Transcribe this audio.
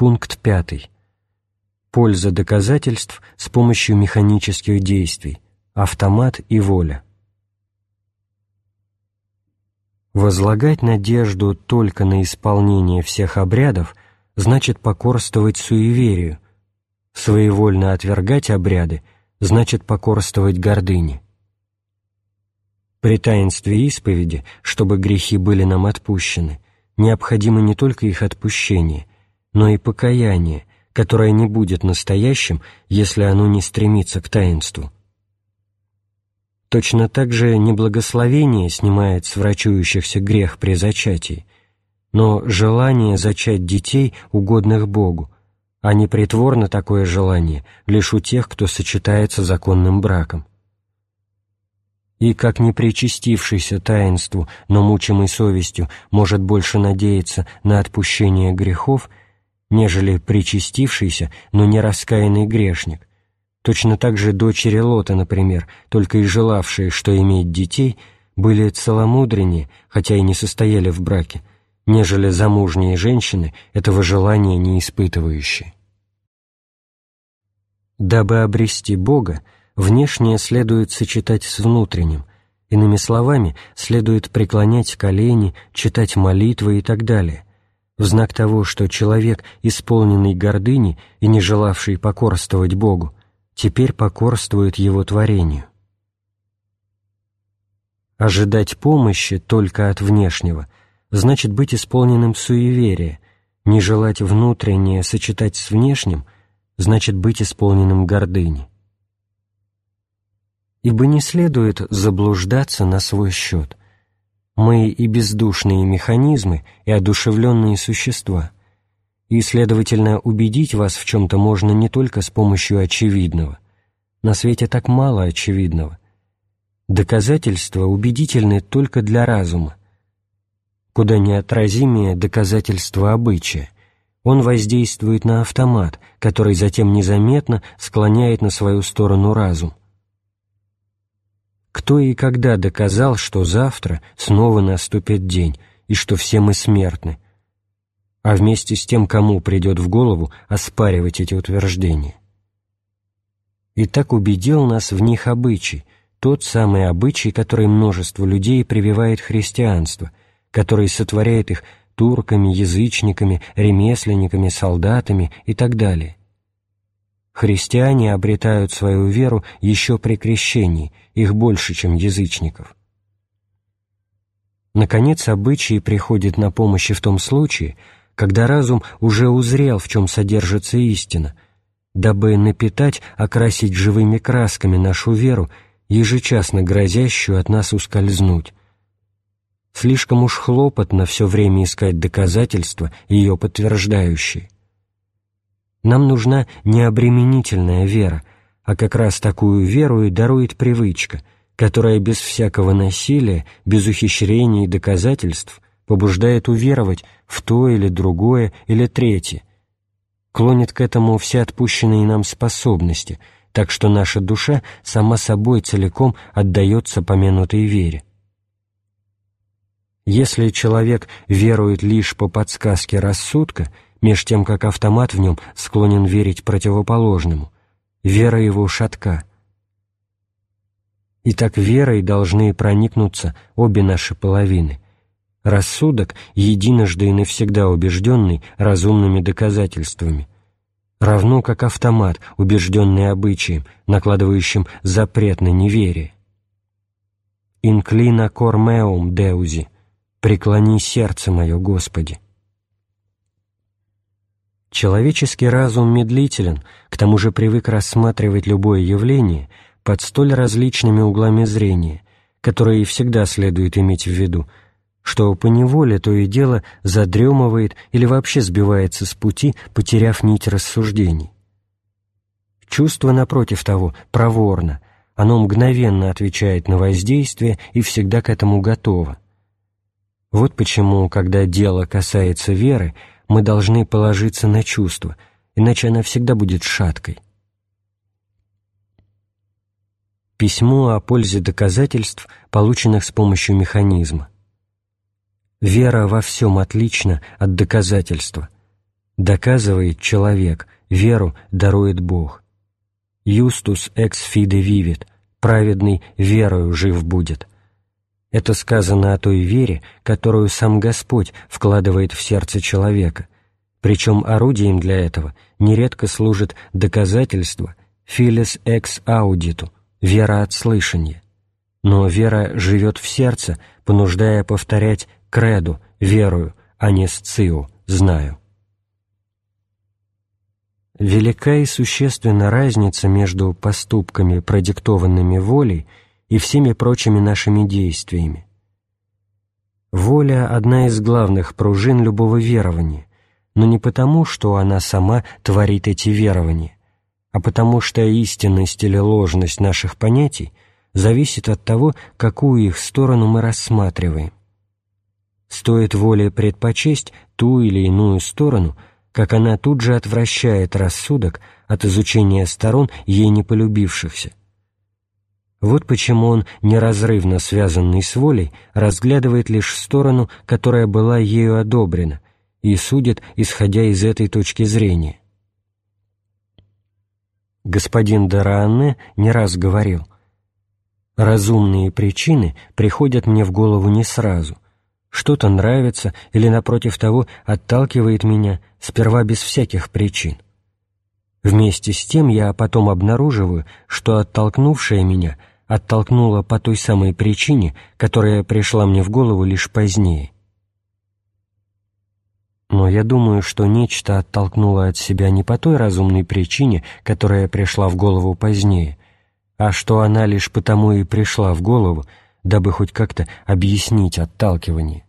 Пункт 5. Польза доказательств с помощью механических действий. Автомат и воля. Возлагать надежду только на исполнение всех обрядов значит покорствовать суеверию. Своевольно отвергать обряды значит покорствовать гордыне. При таинстве исповеди, чтобы грехи были нам отпущены, необходимо не только их отпущение, но и покаяние, которое не будет настоящим, если оно не стремится к таинству. Точно так же неблагословение снимает с врачующихся грех при зачатии, но желание зачать детей, угодных Богу, а не притворно такое желание лишь у тех, кто сочетается законным браком. И как не причастившийся таинству, но мучимый совестью, может больше надеяться на отпущение грехов, нежели причастившийся, но не раскаянный грешник, Точно так же дочери Лота, например, только и желавшие, что иметь детей, были целомудреннее, хотя и не состояли в браке, нежели замужние женщины, этого желания не испытывающие. Дабы обрести Бога, внешнее следует сочетать с внутренним, иными словами, следует преклонять колени, читать молитвы и так далее, в знак того, что человек, исполненный гордыни и не желавший покорствовать Богу, теперь покорствует его творению. Ожидать помощи только от внешнего значит быть исполненным суеверия, не желать внутреннее сочетать с внешним значит быть исполненным гордыни. Ибо не следует заблуждаться на свой счет. Мы и бездушные механизмы, и одушевленные существа – и, следовательно, убедить вас в чем-то можно не только с помощью очевидного. На свете так мало очевидного. Доказательства убедительны только для разума. Куда неотразимее доказательство обычая. Он воздействует на автомат, который затем незаметно склоняет на свою сторону разум. Кто и когда доказал, что завтра снова наступит день, и что все мы смертны – а вместе с тем, кому придет в голову оспаривать эти утверждения. И так убедил нас в них обычай, тот самый обычай, который множество людей прививает христианство, который сотворяет их турками, язычниками, ремесленниками, солдатами и так далее. Христиане обретают свою веру еще при крещении, их больше, чем язычников. Наконец, обычай приходит на помощь в том случае, когда разум уже узрел, в чем содержится истина, дабы напитать, окрасить живыми красками нашу веру, ежечасно грозящую от нас ускользнуть. Слишком уж хлопотно все время искать доказательства, ее подтверждающие. Нам нужна необременительная вера, а как раз такую веру и дарует привычка, которая без всякого насилия, без ухищрений и доказательств побуждает уверовать в то или другое или третье, клонит к этому все отпущенные нам способности, так что наша душа сама собой целиком отдается помянутой вере. Если человек верует лишь по подсказке рассудка, меж тем как автомат в нем склонен верить противоположному, вера его шатка. И так верой должны проникнуться обе наши половины — рассудок, единожды и навсегда убежденный разумными доказательствами, равно как автомат, убежденный обычаем, накладывающим запрет на неверие. «Инклина кормеум деузи» — «преклони сердце мое, Господи». Человеческий разум медлителен, к тому же привык рассматривать любое явление под столь различными углами зрения, которые всегда следует иметь в виду, что поневоле то и дело задремывает или вообще сбивается с пути, потеряв нить рассуждений. Чувство, напротив того, проворно, оно мгновенно отвечает на воздействие и всегда к этому готово. Вот почему, когда дело касается веры, мы должны положиться на чувство, иначе она всегда будет шаткой. Письмо о пользе доказательств, полученных с помощью механизма. Вера во всем отлична от доказательства. Доказывает человек, веру дарует Бог. «Юстус экс фиде вивит» — праведный верою жив будет. Это сказано о той вере, которую сам Господь вкладывает в сердце человека, причем орудием для этого нередко служит доказательство «филес экс аудиту» — вера от слышания. Но вера живет в сердце, понуждая повторять «креду» — верую, а не «сциу» — знаю. Велика и существенна разница между поступками, продиктованными волей, и всеми прочими нашими действиями. Воля – одна из главных пружин любого верования, но не потому, что она сама творит эти верования, а потому что истинность или ложность наших понятий зависит от того, какую их сторону мы рассматриваем. Стоит воле предпочесть ту или иную сторону – как она тут же отвращает рассудок от изучения сторон ей не полюбившихся. Вот почему он, неразрывно связанный с волей, разглядывает лишь сторону, которая была ею одобрена, и судит, исходя из этой точки зрения. Господин Дараанне не раз говорил, «Разумные причины приходят мне в голову не сразу, что-то нравится или, напротив того, отталкивает меня, сперва без всяких причин. Вместе с тем я потом обнаруживаю, что оттолкнувшая меня оттолкнула по той самой причине, которая пришла мне в голову лишь позднее. Но я думаю, что нечто оттолкнуло от себя не по той разумной причине, которая пришла в голову позднее, а что она лишь потому и пришла в голову, дабы хоть как-то объяснить отталкивание.